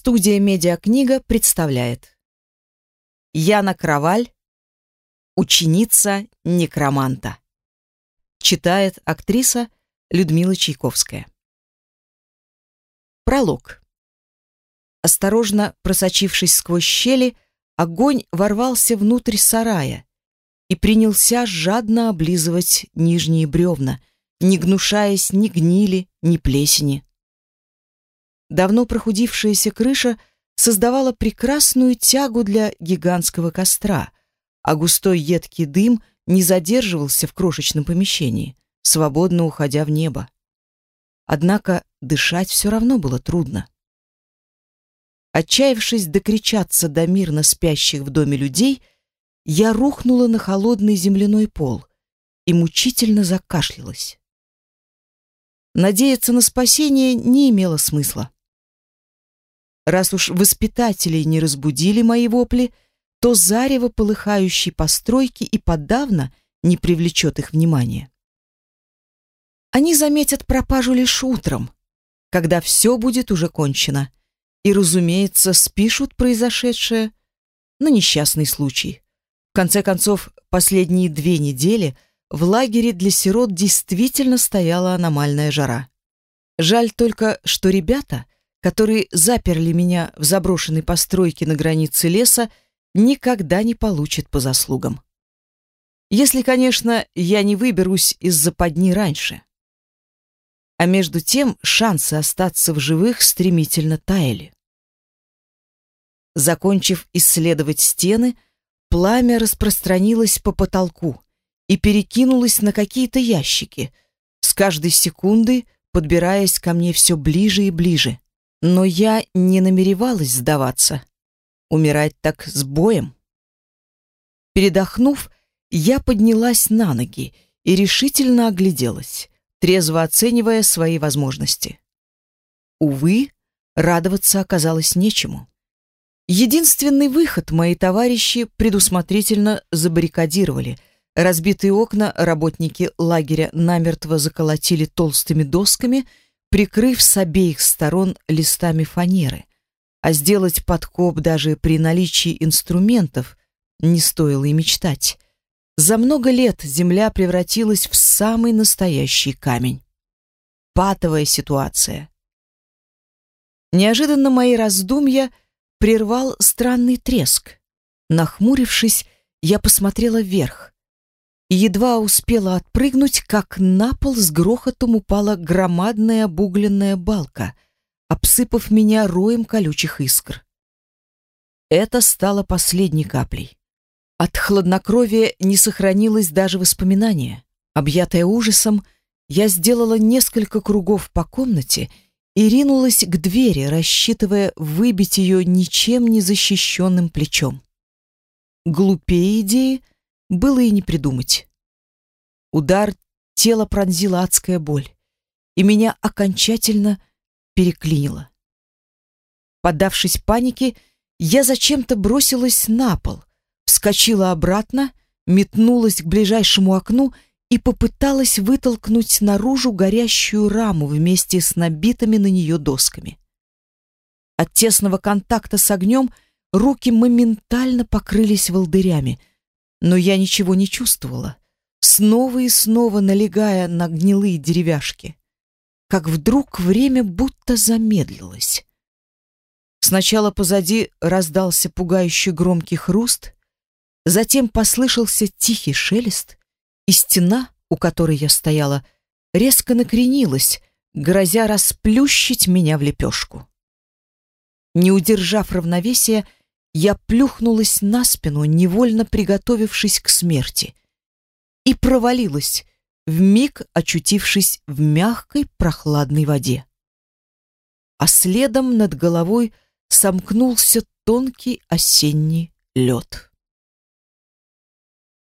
Студия «Медиакнига» представляет. Яна Краваль Ученица некроманта. Читает актриса Людмила Чайковская. Пролог. Осторожно просочившись сквозь щели, огонь ворвался внутрь сарая и принялся жадно облизывать нижние бревна, не гнушаясь ни гнили, ни плесени. Давно прохудившаяся крыша создавала прекрасную тягу для гигантского костра, а густой едкий дым не задерживался в крошечном помещении, свободно уходя в небо. Однако дышать все равно было трудно. Отчаявшись докричаться до мирно спящих в доме людей, я рухнула на холодный земляной пол и мучительно закашлялась. Надеяться на спасение не имело смысла. Раз уж воспитатели не разбудили мои вопли, то зарево полыхающей постройки и подавно не привлечет их внимания. Они заметят пропажу лишь утром, когда все будет уже кончено, и, разумеется, спишут произошедшее на несчастный случай. В конце концов, последние две недели в лагере для сирот действительно стояла аномальная жара. Жаль только, что ребята — которые заперли меня в заброшенной постройке на границе леса, никогда не получат по заслугам. Если, конечно, я не выберусь из западни раньше. А между тем шансы остаться в живых стремительно таяли. Закончив исследовать стены, пламя распространилось по потолку и перекинулось на какие-то ящики, с каждой секундой подбираясь ко мне все ближе и ближе. Но я не намеревалась сдаваться. Умирать так с боем. Передохнув, я поднялась на ноги и решительно огляделась, трезво оценивая свои возможности. Увы, радоваться оказалось нечему. Единственный выход мои товарищи предусмотрительно забаррикадировали. Разбитые окна работники лагеря намертво заколотили толстыми досками — прикрыв с обеих сторон листами фанеры. А сделать подкоп даже при наличии инструментов не стоило и мечтать. За много лет земля превратилась в самый настоящий камень. Патовая ситуация. Неожиданно мои раздумья прервал странный треск. Нахмурившись, я посмотрела вверх едва успела отпрыгнуть, как на пол с грохотом упала громадная обугленная балка, обсыпав меня роем колючих искр. Это стало последней каплей. От хладнокровия не сохранилось даже воспоминания. Объятая ужасом, я сделала несколько кругов по комнате и ринулась к двери, рассчитывая выбить ее ничем не защищенным плечом. Глупее идеи было и не придумать. Удар тело пронзила адская боль, и меня окончательно переклинило. Поддавшись панике, я зачем-то бросилась на пол, вскочила обратно, метнулась к ближайшему окну и попыталась вытолкнуть наружу горящую раму вместе с набитыми на нее досками. От тесного контакта с огнем руки моментально покрылись волдырями — но я ничего не чувствовала, снова и снова налегая на гнилые деревяшки. Как вдруг время будто замедлилось. Сначала позади раздался пугающий громкий хруст, затем послышался тихий шелест, и стена, у которой я стояла, резко накренилась, грозя расплющить меня в лепешку. Не удержав равновесия, я плюхнулась на спину, невольно приготовившись к смерти, и провалилась, вмиг очутившись в мягкой прохладной воде. А следом над головой сомкнулся тонкий осенний лед.